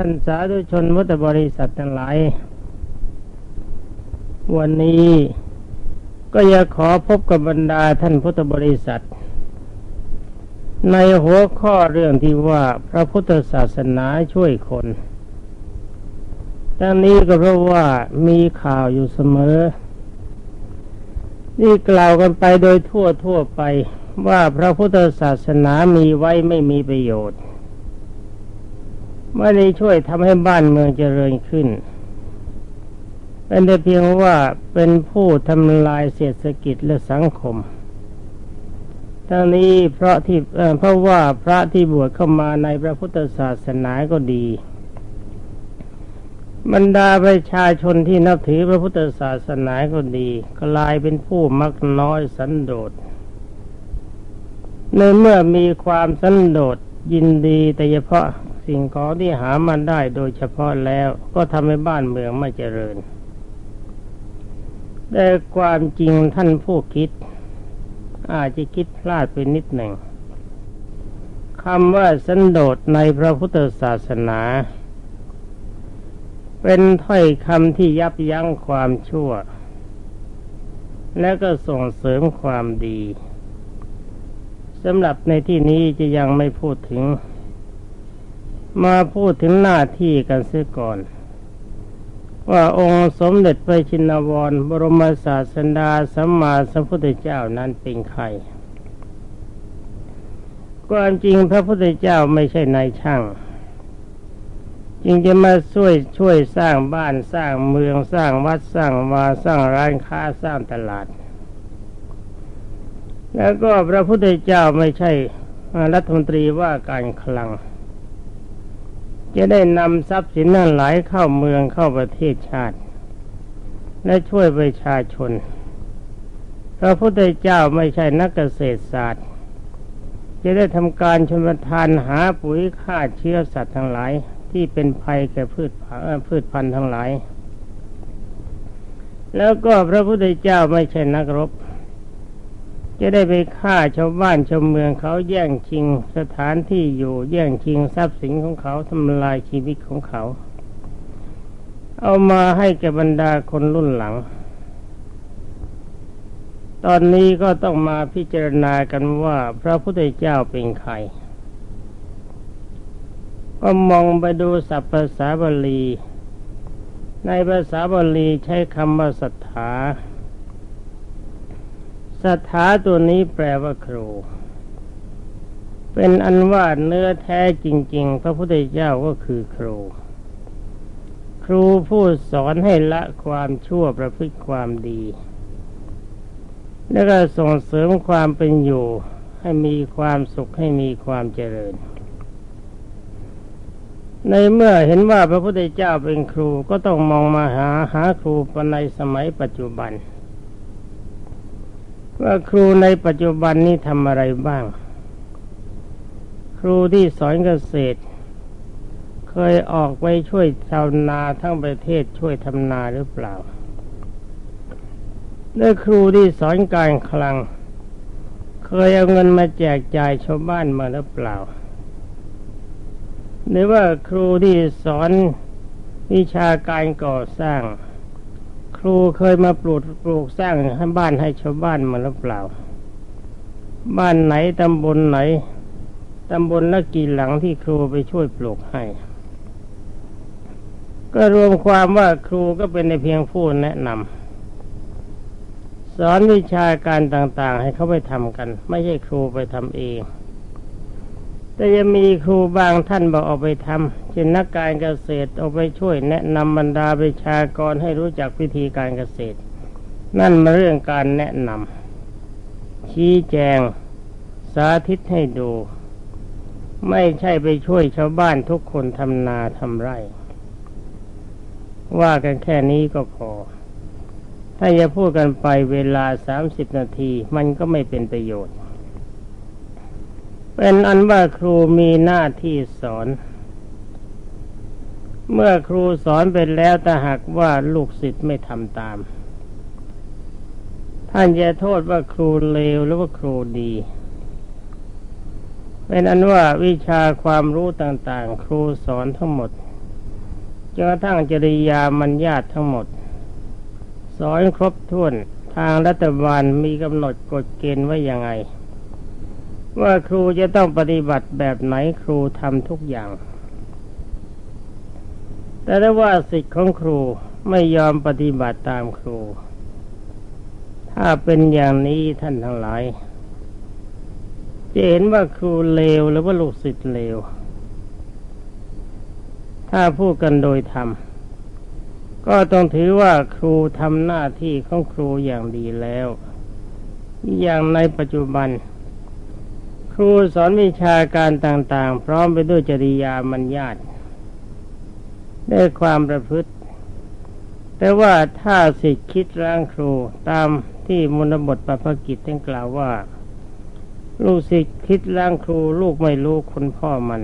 ท่านสาธุชนพุทธบริษัททั้งหลาย วันนี้ก็อยากขอพบกับบรรดาท่านพุทธบริษัท ในหัวข้อเรื่องที่ว่าพระพุทธศาสนาช่วยคนดังนี้ก็เพราะว่ามีข่าวอยู่เสมอ นี่กล่าวกันไปโดยทั่วทั่วไปว่าพระพุทธศาสนามีไว้ไม่มีประโยชน์ ไม่ได้ช่วยทำให้บ้านเมืองเจริญขึ้น เป็นแต่เพียงว่าเป็นผู้ทำลายเศรษฐกิจและสังคมทั้งนี้เพราะที่เพราะว่าพระที่บวชเข้ามาในพระพุทธศาสนาก็ดี บรรดาประชาชนที่นับถือพระพุทธศาสนาก็ดีกลายเป็นผู้มักน้อยสันโดษในเมื่อมีความสันโดษยินดีแต่เฉพาะ สิ่งของที่หามันได้โดยเฉพาะแล้วก็ทำให้บ้านเมืองไม่เจริญ แต่ความจริงท่านผู้คิด อาจจะคิดพลาดไปนิดหนึ่งคำว่าสันโดษในพระพุทธศาสนา เป็นถ้อยคำที่ยับยั้งความชั่ว และก็ส่งเสริมความดีสำหรับในที่นี้จะยังไม่พูดถึง มาพูดถึงหน้าที่กันเสียก่อน ว่าองค์สมเด็จพระชินวร บรมศาสดาสัมมาสัมพุทธเจ้านั้นเป็นใครความจริงพระพุทธเจ้าไม่ใช่นายช่างจึงจะมาช่วยช่วยสร้างบ้านสร้างเมืองสร้างวัดสร้างวาสร้างร้านค้าสร้างตลาด แล้วก็พระพุทธเจ้าไม่ใช่รัฐมนตรีว่าการคลัง จะได้นำทรัพย์สินนั้นไหลเข้าเมืองเข้าประเทศชาติ และช่วยประชาชน พระพุทธเจ้าไม่ใช่นักเกษตรศาสตร์ จะได้ทำการชนประทานหาปุ๋ยฆ่าเชื้อสัตว์ทั้งหลาย ที่เป็นภัยแก่พืชพืชพันธุ์ทั้งหลาย แล้วก็พระพุทธเจ้าไม่ใช่นักรบ จะได้ไปฆ่าชาวบ้านชาวเมืองเขาแย่งชิงสถานที่อยู่แย่งชิงทรัพย์สินของเขาทำลายชีวิตของเขา เอามาให้แก่บรรดาคนรุ่นหลัง ตอนนี้ก็ต้องมาพิจารณากันว่าพระพุทธเจ้าเป็นใคร ก็มองไปดูศัพท์ภาษาบาลี ในภาษาบาลีใช้คำว่าศรัทธา สถาตัวนี้แปลว่าครู เป็นอันว่าเนื้อแท้จริง ๆ พระพุทธเจ้าก็คือครู ครูผู้สอนให้ละความชั่วประพฤติความดี แล้วก็ส่งเสริมความเป็นอยู่ ให้มีความสุขให้มีความเจริญ ในเมื่อเห็นว่าพระพุทธเจ้าเป็นครูก็ต้องมองมาหาหาครูในสมัยปัจจุบัน ว่าครูในปัจจุบันนี้ทำอะไรบ้าง ครูที่สอนเกษตร เคยออกไปช่วยชาวนาทั้งประเทศช่วยทำนาหรือเปล่าและครูที่สอนการคลัง เคยเอาเงินมาแจกจ่ายชาวบ้านมาหรือเปล่าหรือว่าครูที่สอนวิชาการก่อสร้าง ครูเคยมาปลูกปลูกสร้างให้บ้านให้ชาวบ้านมาหรือเปล่า บ้านไหนตำบลไหนตำบลละกี่หลังที่ครูไปช่วยปลูกให้ ก็รวมความว่าครูก็เป็นในเพียงผู้แนะนำสอนวิชาการต่างๆ ให้เขาไปทำกัน ไม่ใช่ครูไปทำเอง แต่จะมีครูบางท่านบอกออกไปทำเช่นนักการเกษตรออกไปช่วยแนะนำบรรดาประชากรให้รู้จักวิธีการเกษตร นั่นมาเรื่องการแนะนำชี้แจงสาธิตให้ดู ไม่ใช่ไปช่วยชาวบ้านทุกคนทำนาทำไร่ ว่ากันแค่นี้ก็พอ ถ้าจะพูดกันไปเวลาสามสิบนาทีมันก็ไม่เป็นประโยชน์ เป็นอันว่าครูมีหน้าที่สอน เมื่อครูสอนไปแล้วแต่หากว่าลูกศิษย์ไม่ทำตาม ท่านจะโทษว่าครูเลวหรือว่าครูดีเป็นอันว่าวิชาความรู้ต่างๆ ครูสอนทั้งหมดจนกระทั่งจริยามันญาตทั้งหมด สอนครบถ้วนทางรัฐบาลมีกำหนดกฎเกณฑ์ไว้ยังไง ว่าครูจะต้องปฏิบัติแบบไหนครูทำทุกอย่าง แต่ถ้าว่าสิทธิ์ของครูไม่ยอมปฏิบัติตามครู ถ้าเป็นอย่างนี้ท่านทั้งหลาย จะเห็นว่าครูเลวหรือว่าลูกศิษย์เลว ถ้าพูดกันโดยธรรมก็ต้องถือว่าครูทำหน้าที่ของครูอย่างดีแล้ว อย่างในปัจจุบัน รูสอนวิชาการต่างๆ พร้อมไปด้วยจริยามัญญาตด้วยความประพฤติ แต่ว่าถ้าสิทธิคิดร่างครูตามที่มนบทปภกิจท่านกล่าวว่า ลูกศิษย์คิดล้างครูลูกไม่รู้คนพ่อมัน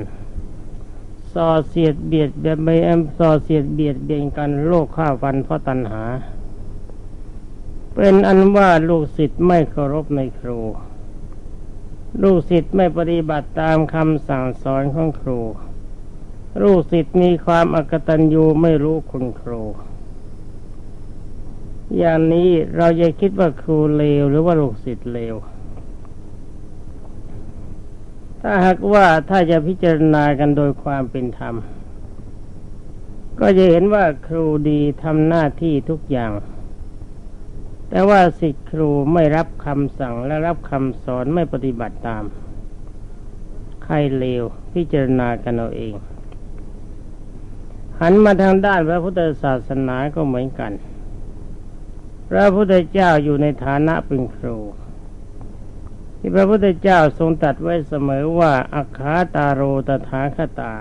ส่อเสียดเบียดแบบไม่แอมส่อเสียดเบียดเบียนกันโลกข้าฟันเพราะตัณหา เป็นอันว่าลูกศิษย์ไม่เคารพในครู ลูกศิษย์ไม่ปฏิบัติตามคำสั่งสอนของครู ลูกศิษย์มีความอกตัญญูไม่รู้คุณครู อย่างนี้เราจะคิดว่าครูเลวหรือว่าลูกศิษย์เลว ถ้าหากว่าถ้าจะพิจารณากันโดยความเป็นธรรม ก็จะเห็นว่าครูดีทำหน้าที่ทุกอย่าง แต่ว่าสิทธิครูไม่รับคำสั่งและรับคำสอนไม่ปฏิบัติตาม ใครเลวพิจารณากันเอาเอง หันมาทางด้านพระพุทธศาสนาก็เหมือนกัน พระพุทธเจ้าอยู่ในฐานะเป็นครู ที่พระพุทธเจ้าทรงตัดไว้เสมอว่าอัคาตาโรตถาคตา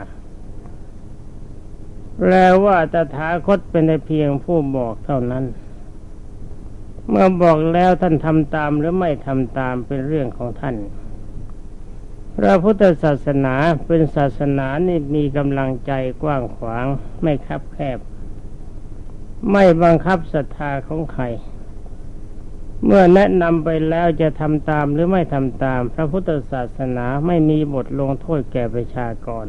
แปลว่าตถาคตเป็นเพียงผู้บอกเท่านั้น เมื่อบอกแล้วท่านทำตามหรือไม่ทำตามเป็นเรื่องของท่าน พระพุทธศาสนาเป็นศาสนานี่มีกำลังใจกว้างขวางไม่คับแคบ ไม่บังคับศรัทธาของใคร เมื่อแนะนำไปแล้วจะทำตามหรือไม่ทำตาม พระพุทธศาสนาไม่มีบทลงโทษแก่ประชากร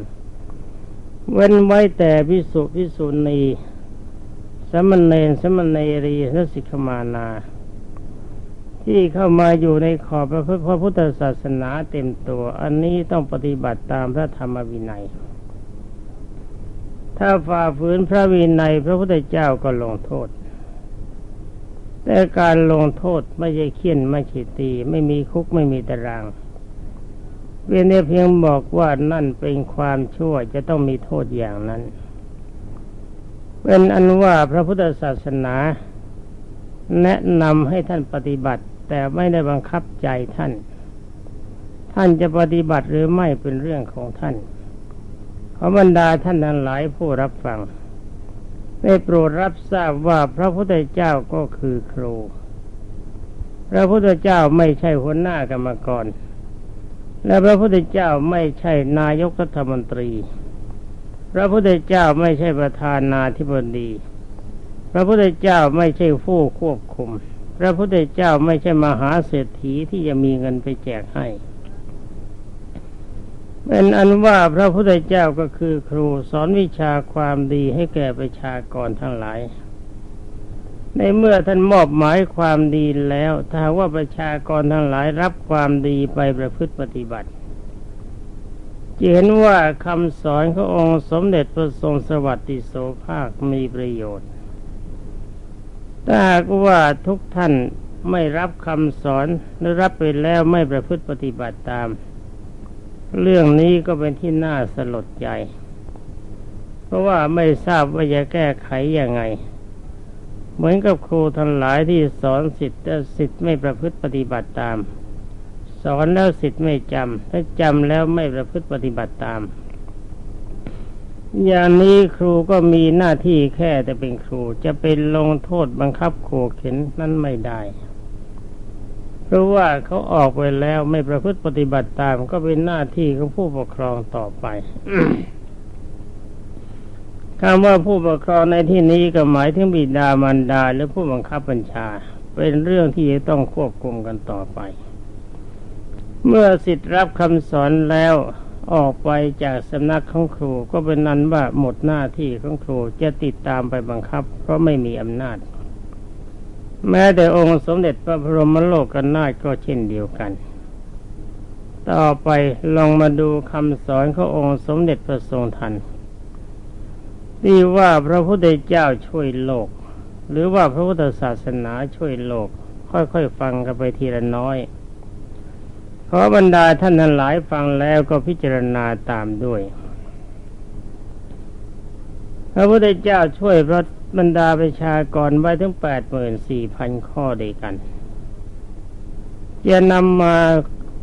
เว้นไว้แต่พิสุพิสุณี มณเณรสมณเณรีและสิกขมานา ที่เข้ามาอยู่ในขอบพระพุทธศาสนาเต็มตัว อันนี้ต้องปฏิบัติตามพระธรรมวินัย ถ้าฝ่าฝืนพระวินัยพระพุทธเจ้าก็ลงโทษ แต่การลงโทษไม่ใช่เคี่ยนไม่ใช่ตี ไม่มีคุกไม่มีตารางเพียงเพียงบอกว่านั่นเป็นความชั่วจะต้องมีโทษอย่างนั้น เป็นอันว่าพระพุทธศาสนา แนะนำให้ท่านปฏิบัติ แต่ไม่ได้บังคับใจท่าน ท่านจะปฏิบัติหรือไม่เป็นเรื่องของท่านขอบรรดาท่านทั้งหลายผู้รับฟังได้โปรดรับทราบว่าพระพุทธเจ้าก็คือครู พระพุทธเจ้าไม่ใช่หัวหน้ากรรมกร และพระพุทธเจ้าไม่ใช่นายกรัฐมนตรี พระพุทธเจ้าไม่ใช่ประธานาธิบดี พระพุทธเจ้าไม่ใช่ผู้ควบคุม พระพุทธเจ้าไม่ใช่มหาเศรษฐีที่จะมีเงินไปแจกให้เป็นอันว่าพระพุทธเจ้าก็คือครูสอนวิชาความดีให้แก่ประชากรทั้งหลาย ในเมื่อท่านมอบหมายความดีแล้วถ้าว่าประชากรทั้งหลายรับความดีไปประพฤติปฏิบัติ จะเห็นว่าคำสอนขององค์สมเด็จพระทรงสวัสดิโสภาคมีประโยชน์ถ้าหากว่าทุกท่านไม่รับคำสอนหรือรับไปแล้วไม่ประพฤติปฏิบัติตาม เรื่องนี้ก็เป็นที่น่าสลดใจ เพราะว่าไม่ทราบว่าจะแก้ไขยังไง เหมือนกับครูทั้งหลายที่สอนสิทธิ์แต่สิทธิ์ไม่ประพฤติปฏิบัติตาม สอนแล้วสิทธิ์ไม่จำถ้าจำแล้วไม่ประพฤติปฏิบัติตาม อย่างนี้ครูก็มีหน้าที่แค่แต่เป็นครูจะเป็นลงโทษบังคับโขเข็นนั้นไม่ได้ เพราะว่าเขาออกไปแล้วไม่ประพฤติปฏิบัติตาม ก็เป็นหน้าที่ของผู้ปกครองต่อไปคำว่าผู้ปกครองในที่นี้ก็หมายถึงบิดามารดาหรือผู้บังคับบัญชา เป็นเรื่องที่จะต้องควบคุมกันต่อไป เมื่อสิทธิ์รับคำสอนแล้วออกไปจากสำนักของครูก็เป็นนั้นว่าหมดหน้าที่ของครูจะติดตามไปบังคับ เพราะไม่มีอำนาจ แม้แต่องค์สมเด็จพระบรมโลกนาถก็เช่นเดียวกัน ต่อไปลองมาดูคำสอนขององค์สมเด็จพระทรงทันที่ว่าพระพุทธเจ้าช่วยโลก หรือว่าพระพุทธศาสนาช่วยโลก ค่อยๆฟังกันไปทีละน้อย ขอบรรดาท่านนั้นหลายฟังแล้วก็พิจารณาตามด้วย พระพุทธเจ้าช่วยพระบรรดาประชากรไว้ถึงแปดหมื่นสี่พันข้อด้วยกัน จะนำมา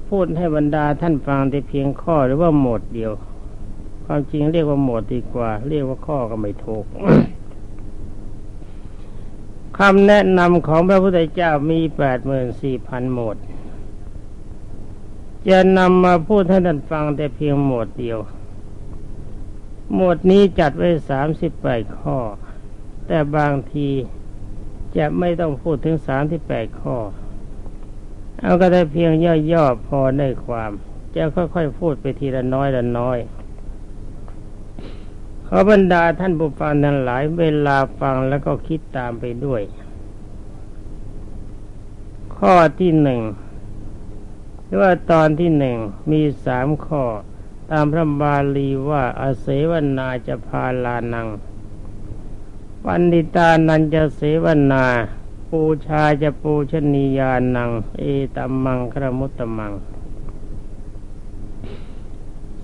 พูดให้บรรดาท่านฟังแต่เพียงข้อหรือว่าหมดเดียว ความจริงเรียกว่าหมดดีกว่า เรียกว่าข้อก็ไม่ถูกคำแนะนำของพระพุทธเจ้ามีแปดหมื่นสี่พันหมด จะนำมาพูดให้ท่านฟังแต่เพียงหมวดเดียว หมวดนี้จัดไว้สามสิบแปดข้อ แต่บางทีจะไม่ต้องพูดถึงสามที่แปดข้อ เอาก็ได้เพียงย่อๆพอได้ความ จะค่อยๆพูดไปทีละน้อยละน้อยขอบรรดาท่านผู้ฟังนั้นหลายเวลาฟังแล้วก็คิดตามไปด้วย ข้อที่หนึ่ง ว่าตอนที่หนึ่งมีสามข้อ ตามพระบาลีว่าอาเสวนาจะพาลานัง ปันดิตานันจะเสวนา ปูชาจะปูชนียานัง เอตัมมังครมุตตมัง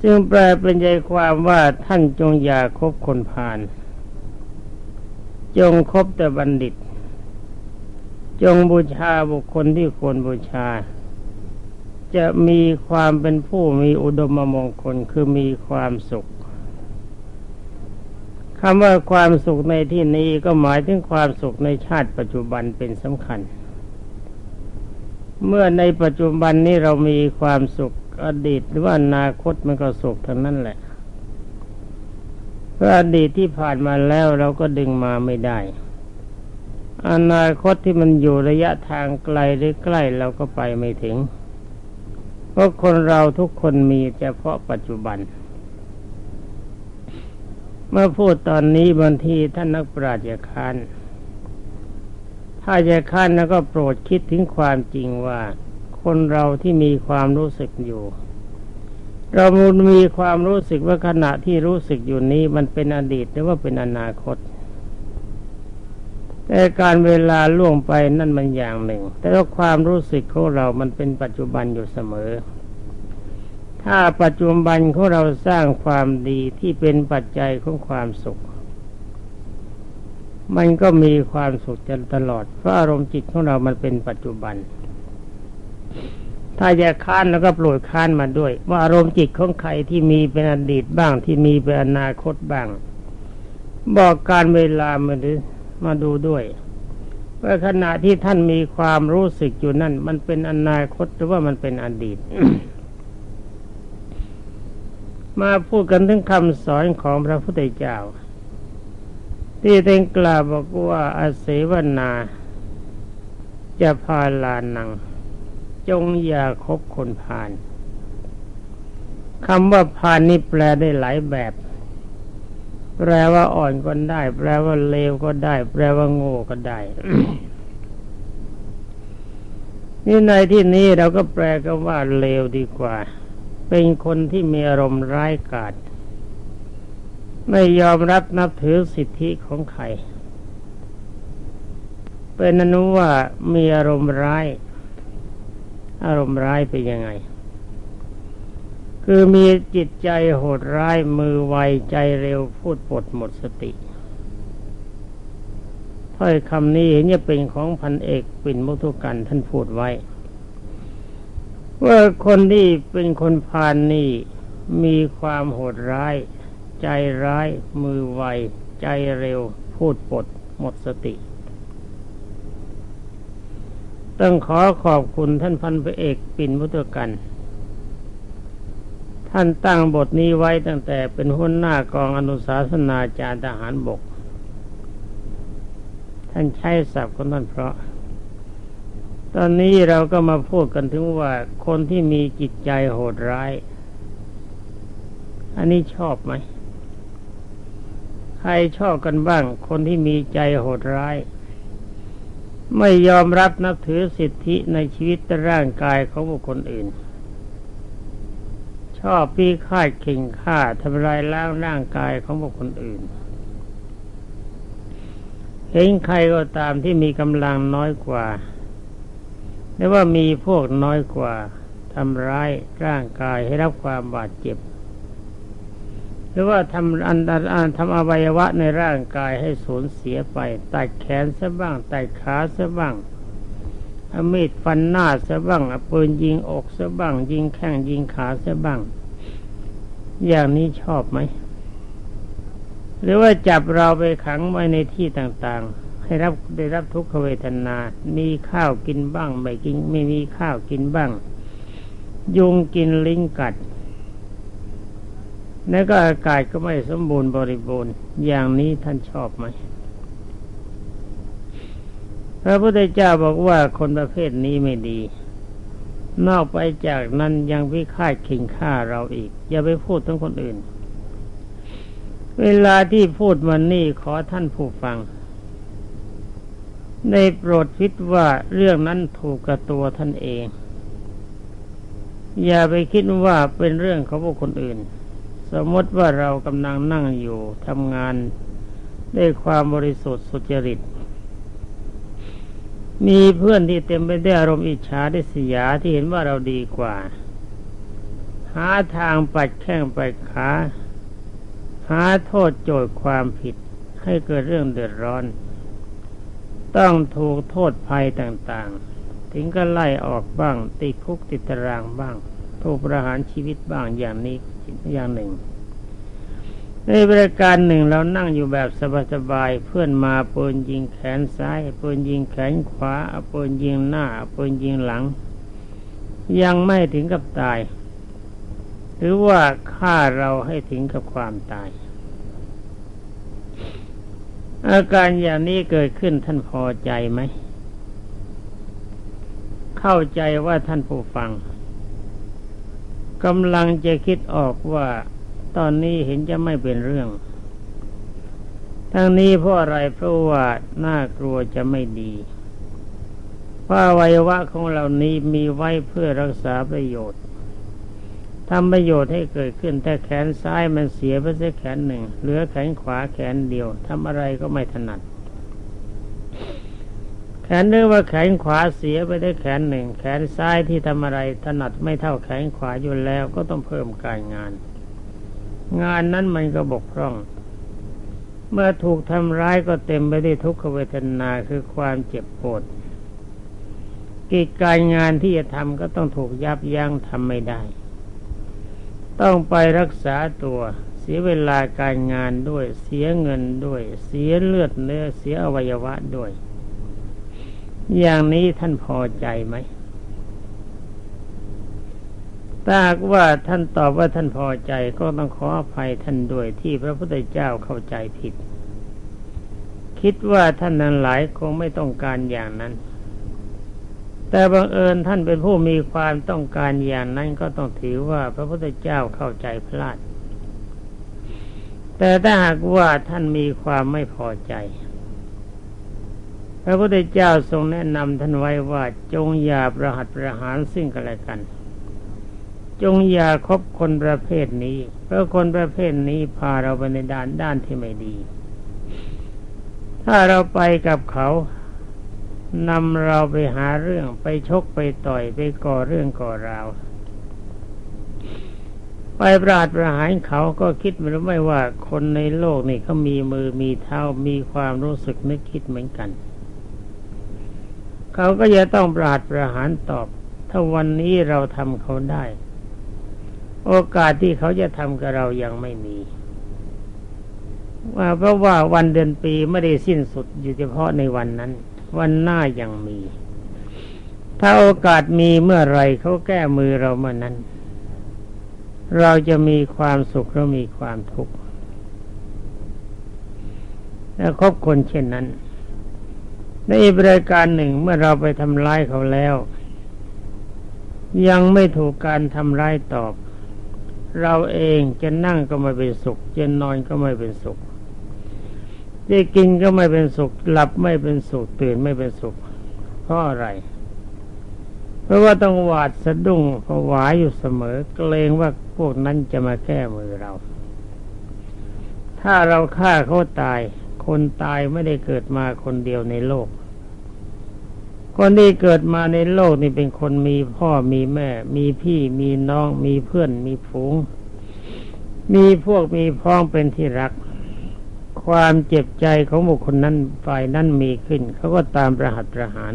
ซึ่งแปลเป็นใจความว่าท่านจงอย่าคบคนพาลจงคบแต่บัณฑิต จงบูชาบุคคลที่ควรบูชา จะมีความเป็นผู้มีอุดมมงคลคือมีความสุขคำว่าความสุขในที่นี้ก็หมายถึงความสุขในชาติปัจจุบันเป็นสำคัญ เมื่อในปัจจุบันนี้เรามีความสุขอดีตหรือว่าอนาคตมันก็สุขทั้งนั้นแหละเพราะอดีตที่ผ่านมาแล้วเราก็ดึงมาไม่ได้ อนาคตที่มันอยู่ระยะทางไกลหรือใกล้เราก็ไปไม่ถึง ราะคนเราทุกคนมีเฉพาะปัจจุบัน เมื่อพูดตอนนี้บางทีท่านนักปราชญ์จะค้านถ้าจะค้านแล้วก็โปรดคิดถึงความจริงว่า คนเราที่มีความรู้สึกอยู่ เรามีความรู้สึกว่าขณะที่รู้สึกอยู่นี้มันเป็นอดีตหรือว่าเป็นอนาคต แต่การเวลาล่วงไปนั่นมันอย่างหนึ่ง แต่ว่าความรู้สึกของเรามันเป็นปัจจุบันอยู่เสมอ ถ้าปัจจุบันของเราสร้างความดีที่เป็นปัจจัยของความสุข มันก็มีความสุขจนตลอด เพราะอารมณ์จิตของเรามันเป็นปัจจุบัน ถ้าจะค้านแล้วก็ปลุกค้านมาด้วย ว่าอารมณ์จิตของใครที่มีเป็นอดีตบ้างที่มีเป็นอนาคตบ้าง บอกการเวลามาดู มาดูด้วยว่าขณะที่ท่านมีความรู้สึกอยู่นั่น มันเป็นอนาคตหรือว่ามันเป็นอดีต มาพูดกันถึงคำสอนของพระพุทธเจ้า ที่เต็งกล่าวบอกว่าอาเสวนา จะพาลานัง จงอย่าคบคนพาลคำว่าพาลนี่แปลได้หลายแบบ แปลว่าอ่อนก็ได้ แปลว่าเลวก็ได้ แปลว่าโง่ก็ได้นี่ในที่นี้เราก็แปลกันว่าเลวดีกว่า เป็นคนที่มีอารมณ์ร้ายกาจไม่ยอมรับนับถือสิทธิของใคร เป็นอนุว่ามีอารมณ์ร้าย อารมณ์ร้ายเป็นยังไง คือมีจิตใจโหดร้ายมือไวใจเร็วพูดปดหมดสติถ้อยคำนี้เนี่ยเป็นของพันเอกปิ่นมุทุกันท่านพูดไว้ ว่าคนที่เป็นคนพานนี่มีความโหดร้าย ใจร้าย มือไว ใจเร็ว พูดปด หมดสติ ต้องขอขอบคุณท่านพันพระเอกปิ่นมุตกัน ท่านตั้งบทนี้ไว้ตั้งแต่เป็นหัวหน้ากองอนุสาสนาจารย์ทหารบก ท่านใช้ศัพท์ของท่านเพราะ ตอนนี้เราก็มาพูดกันถึงว่าคนที่มีจิตใจโหดร้าย อันนี้ชอบไหม ใครชอบกันบ้าง คนที่มีใจโหดร้าย ไม่ยอมรับนับถือสิทธิในชีวิตร่างกายของบุคคลอื่น อบพี่ฆ่าเข่งฆ่าทำลายล้างร่างกายของบุคคลอื่นเห็นใครก็ตามที่มีกำลังน้อยกว่าหรือว่ามีพวกน้อยกว่าทำร้ายร่างกายให้รับความบาดเจ็บ หรือว่าทำอันอันทำอวัยวะในร่างกายให้สูญเสียไปตัดแขนซะบ้างตัดขาซะบ้างเอามีดฟันหน้าซะบ้างเอาปืนยิงอกซะบ้าง ยิงแข้งยิงขาซะบ้าง อย่างนี้ชอบไหม หรือว่าจับเราไปขังไว้ในที่ต่างๆ ให้รับได้รับทุกขเวทนา มีข้าวกินบ้างไม่กินไม่มีข้าวกินบ้าง ยุงกินลิงกัด แล้วก็อากาศก็ไม่สมบูรณ์บริบูรณ์ อย่างนี้ท่านชอบไหมพระพุทธเจ้าบอกว่าคนประเภทนี้ไม่ดี นอกไปจากนั้นยังพิฆาตขิงฆ่าเราอีก อย่าไปพูดทั้งคนอื่น เวลาที่พูดมันนี่ขอท่านผู้ฟังได้โปรดคิดว่าเรื่องนั้นถูกกับตัวท่านเอง อย่าไปคิดว่าเป็นเรื่องของบุคคลอื่น สมมติว่าเรากำลังนั่งอยู่ทำงานด้วยความบริสุทธิ์สุจริต มีเพื่อนที่เต็มไปด้วยอารมณ์อิจฉาได้เสียที่เห็นว่าเราดีกว่า หาทางปัดแข้งปัดขาหาโทษโจทย์ความผิดให้เกิดเรื่องเดือดร้อน ต้องถูกโทษภัยต่างๆ ถึงก็ไล่ออกบ้าง ติดคุกติดตารางบ้าง ถูกประหารชีวิตบ้างอย่างนี้อย่างหนึ่ง ในบริการหนึ่งเรานั่งอยู่แบบสบายๆเพื่อนมาปืนยิงแขนซ้ายปืนยิงแขนขวาปืนยิงหน้าปืนยิงหลัง ยังไม่ถึงกับตาย หรือว่าฆ่าเราให้ถึงกับความตาย อาการอย่างนี้เกิดขึ้นท่านพอใจไหม เข้าใจว่าท่านผู้ฟังกำลังจะคิดออกว่า ตอนนี้เห็นจะไม่เป็นเรื่อง ทั้งนี้เพราะอะไรเพราะว่าน่ากลัวจะไม่ดีเพราะวัยวะของเรานี้มีไว้เพื่อรักษาประโยชน์ทำประโยชน์ให้เกิดขึ้นแต่แขนซ้ายมันเสียไปสักแขนหนึ่ง เหลือแขนขวาแขนเดียวทำอะไรก็ไม่ถนัด แขนนึกว่าแขนขวาเสียไปได้แขนหนึ่ง แขนซ้ายที่ทำอะไรถนัดไม่เท่าแขนขวาอยู่แล้วก็ต้องเพิ่มการงาน งานนั้นมันก็บกพร่อง เมื่อถูกทำร้ายก็เต็มไปด้วยทุกขเวทนาคือความเจ็บปวดกิจการงานที่จะทำก็ต้องถูกยับยั้งทำไม่ได้ ต้องไปรักษาตัว เสียเวลาการงานด้วย เสียเงินด้วย เสียเลือดเนื้อเสียอวัยวะด้วย อย่างนี้ท่านพอใจไหม ถ้าหากว่าท่านตอบว่าท่านพอใจก็ต้องขออภัยท่านด้วยที่พระพุทธเจ้าเข้าใจผิด คิดว่าท่านนั้นหลายคงไม่ต้องการอย่างนั้น แต่บังเอิญท่านเป็นผู้มีความต้องการอย่างนั้นก็ต้องถือว่าพระพุทธเจ้าเข้าใจพลาด แต่ถ้าหากว่าท่านมีความไม่พอใจพระพุทธเจ้าทรงแนะนำท่านไว้ว่าจงอย่าประหัตประหารซึ่งกันและกัน จงอย่าคบคนประเภทนี้ เพราะคนประเภทนี้พาเราไปในด้านด้านที่ไม่ดี ถ้าเราไปกับเขานำเราไปหาเรื่องไปชกไปต่อยไปก่อเรื่องก่อราวไปปราดประหารเขาก็คิดไม่รู้ไม่ว่าคนในโลกนี่เขามีมือมีเท้ามีความรู้สึกนึกคิดเหมือนกัน เขาก็จะต้องปราดประหารตอบ ถ้าวันนี้เราทำเขาได้ โอกาสที่เขาจะทำกับเรายังไม่มีว่าเพราะว่าวันเดือนปีไม่ได้สิ้นสุดอยู่เฉพาะในวันนั้น วันหน้ายังมี ถ้าโอกาสมีเมื่อไรเขาแก้มือเราเมื่อนั้น เราจะมีความสุขหรือมีความทุกข์และคบคนเช่นนั้น ในบริการหนึ่งเมื่อเราไปทำร้ายเขาแล้ว ยังไม่ถูกการทำร้ายตอบ เราเองจะนั่งก็ไม่เป็นสุขจะนอนก็ไม่เป็นสุขจะกินก็ไม่เป็นสุข หลับไม่เป็นสุข ตื่นไม่เป็นสุข เพราะอะไร เพราะว่าต้องหวาดสะดุ้งผวาอยู่เสมอ เกรงว่าพวกนั้นจะมาแก้มือเรา ถ้าเราฆ่าเขาตาย คนตายไม่ได้เกิดมาคนเดียวในโลก คนที่เกิดมาในโลกนี่เป็นคนมีพ่อมีแม่ มีพี่มีน้องมีเพื่อนมีฝูง มีพวกมีพ้องเป็นที่รัก ความเจ็บใจของบุคคลนั้นฝ่ายนั้นมีขึ้น เขาก็ตามประหัตประหาร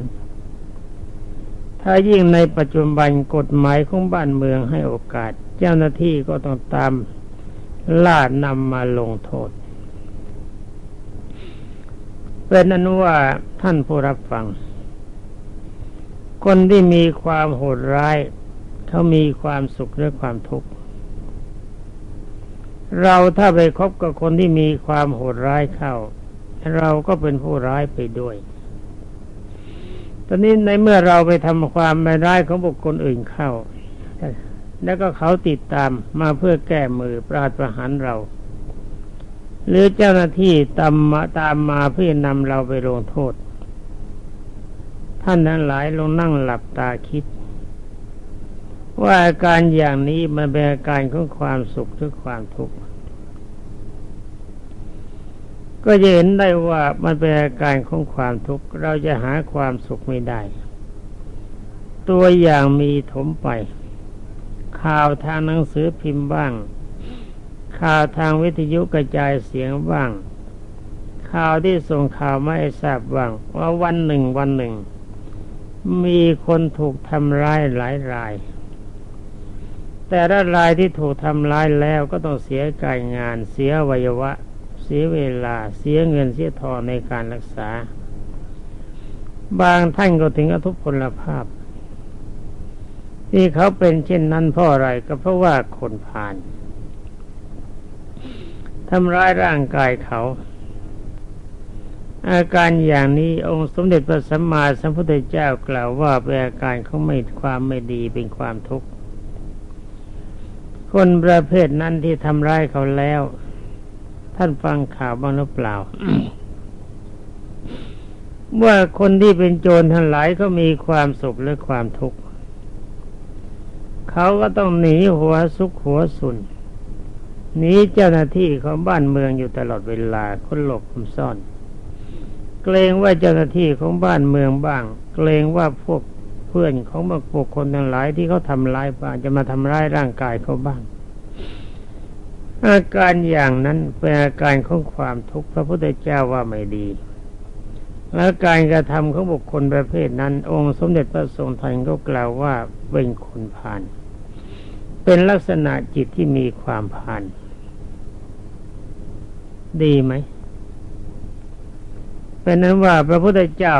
ถ้ายิ่งในปัจจุบันกฎหมายของบ้านเมืองให้โอกาส เจ้าหน้าที่ก็ต้องตามล่านำมาลงโทษเป็นอนั้นว่าท่านผู้รับฟัง คนที่มีความโหดร้าย เขามีความสุขหรือความทุกข์เราถ้าไปคบกับคนที่มีความโหดร้ายเข้า เราก็เป็นผู้ร้ายไปด้วย ตอนนี้ในเมื่อเราไปทำความไม่ร้ายของบุคคลอื่นเข้า แล้วก็เขาติดตามมาเพื่อแก้มือปราดประหารเรา หรือเจ้าหน้าที่ตามมาตามมาเพื่อนำเราไปลงโทษ ท่านทั้งหลายลงนั่งหลับตาคิด ว่าอาการอย่างนี้มันเป็นอาการของความสุขหรือความทุกข์ก็จะเห็นได้ว่ามันเป็นอาการของความทุกข์เราจะหาความสุขไม่ได้ ตัวอย่างมีถมไป ข่าวทางหนังสือพิมพ์บ้าง ข่าวทางวิทยุกระจายเสียงบ้าง ข่าวที่ส่งข่าวไม่ทราบบ้างว่าวันหนึ่งวันหนึ่ง มีคนถูกทำร้ายหลายราย แต่ละรายที่ถูกทำร้ายแล้วก็ต้องเสียการงาน เสียวัยวะ เสียเวลา เสียเงินเสียทองในการรักษา บางท่านก็ถึงอทุพพลภาพ ที่เขาเป็นเช่นนั้นเพราะอะไรก็เพราะว่าคนผ่านทำร้ายร่างกายเขา อาการอย่างนี้องค์สมเด็จพระสัมมาสัมพุทธเจ้ากล่าวว่าเป็นอาการของไม่ความไม่ดีเป็นความทุกข์ คนประเภทนั้นที่ทำร้ายเขาแล้ว ท่านฟังข่าวบ้างหรือเปล่า ว่าคนที่เป็นโจรทั้งหลายก็มีความสุขและความทุกข์เขาก็ต้องหนีหัวซุกหัวสุนหนีเจ้าหน้าที่ของบ้านเมืองอยู่ตลอดเวลาคนหลบคนซ่อน เกรงว่าเจ้าหน้าที่ของบ้านเมืองบ้าง เกรงว่าพวกเพื่อนของบุคคลทั้งหลายที่เขาทำร้ายบ้างจะมาทำร้ายร่างกายเขาบ้าง อาการอย่างนั้นเป็นอาการของความทุกข์พระพุทธเจ้าว่าไม่ดี และการกระทำของบุคคลประเภทนั้น องค์สมเด็จพระทรงทันก็กล่าวว่าเป็นคนผ่าน เป็นลักษณะจิตที่มีความผ่าน ดีไหม เป็นนั้นว่าพระพุทธเจ้า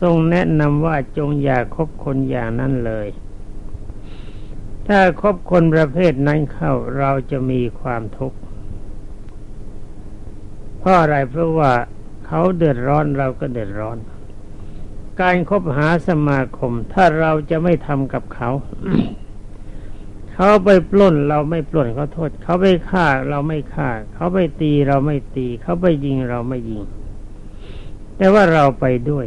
ทรงแนะนำว่าจงอย่าคบคนอย่างนั้นเลย ถ้าคบคนประเภทนั้นเข้าเราจะมีความทุกข์เพราะอะไรเพราะว่าเขาเดือดร้อนเราก็เดือดร้อน การครบหาสมาคม ถ้าเราจะไม่ทำกับเขา เขาไปปล้นเราไม่ปล้นเขาโทษ เขาไปฆ่าเราไม่ฆ่า เขาไปตีเราไม่ตี เขาไปยิงเราไม่ยิง แต่ว่าเราไปด้วย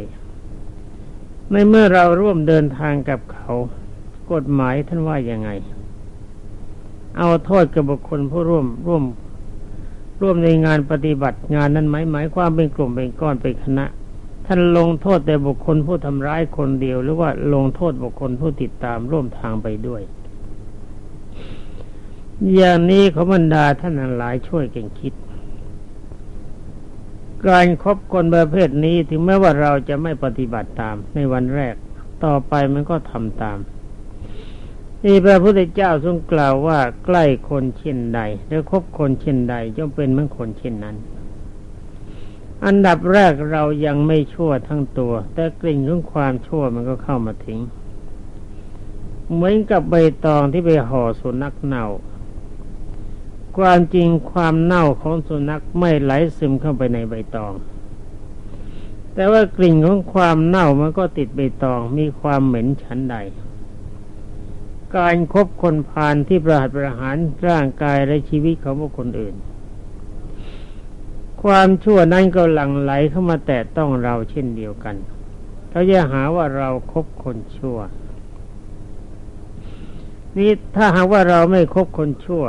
ในเมื่อเราร่วมเดินทางกับเขา กฎหมายท่านว่ายังไง เอาโทษกับบุคคลผู้ร่วมร่วม ร่วมในงานปฏิบัติงานนั้นไหมหมายความเป็นกลุ่มเป็นก้อนเป็นคณะ ท่านลงโทษแต่บุคคลผู้ทำร้ายคนเดียว หรือว่าลงโทษบุคคลผู้ติดตามร่วมทางไปด้วย อย่างนี้เขาบรรดาท่านหลายช่วยกันคิด การครบคนประเภทนี้ถึงแม้ว่าเราจะไม่ปฏิบัติตามในวันแรก ต่อไปมันก็ทำตามนี่พระพุทธเจ้าทรงกล่าวว่าใกล้คนเช่นใดหรือคบคนเช่นใดย่อมเป็นเหมือนคนเช่นนั้น อันดับแรกเรายังไม่ชั่วทั้งตัว แต่กลิ่นของความชั่วมันก็เข้ามาถึง เหมือนกับใบตองที่ไปห่อสุนัขเน่า ความจริงความเน่าของสุนัขไม่ไหลซึมเข้าไปในใบตอง แต่ว่ากลิ่นของความเน่ามันก็ติดใบตองมีความเหม็นฉันใด การครบคนพาลที่ประหัตประหารร่างกายและชีวิตของบุคคลอื่น ความชั่วนั้นก็หลั่งไหลเข้ามาแตะต้องเราเช่นเดียวกัน เขาจะหาว่าเราครบคนชั่ว นี่ถ้าหากว่าเราไม่คบคนชั่ว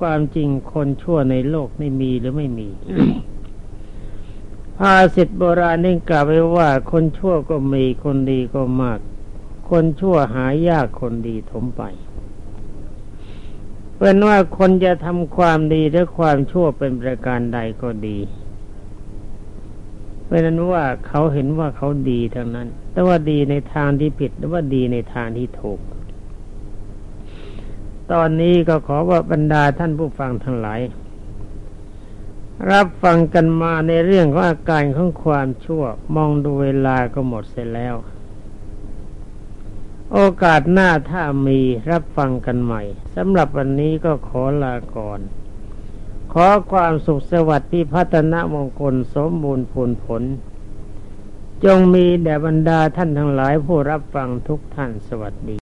ความจริงคนชั่วในโลกไม่มีหรือไม่มี ภาษิตโบราณนี่กล่าวไว้ว่า คนชั่วก็มีคนดีก็มาก คนชั่วหายากคนดีถมไปเป็นว่าคนจะทำความดีหรือความชั่วเป็นประการใดก็ดีเป็นนั้นว่าเขาเห็นว่าเขาดีทั้งนั้น แต่ว่าดีในทางที่ผิดหรือว่าดีในทางที่ถูก ตอนนี้ก็ขอว่าบรรดาท่านผู้ฟังทั้งหลาย รับฟังกันมาในเรื่องของอาการของความชั่วมองดูเวลาก็หมดเสร็จแล้ว โอกาสหน้าถ้ามีรับฟังกันใหม่สำหรับวันนี้ก็ขอลาก่อน ขอความสุขสวัสดิ์พิพัฒนมงคลสมบูรณ์ผลผล จงมีแด่บรรดาท่านทั้งหลายผู้รับฟังทุกท่านสวัสดี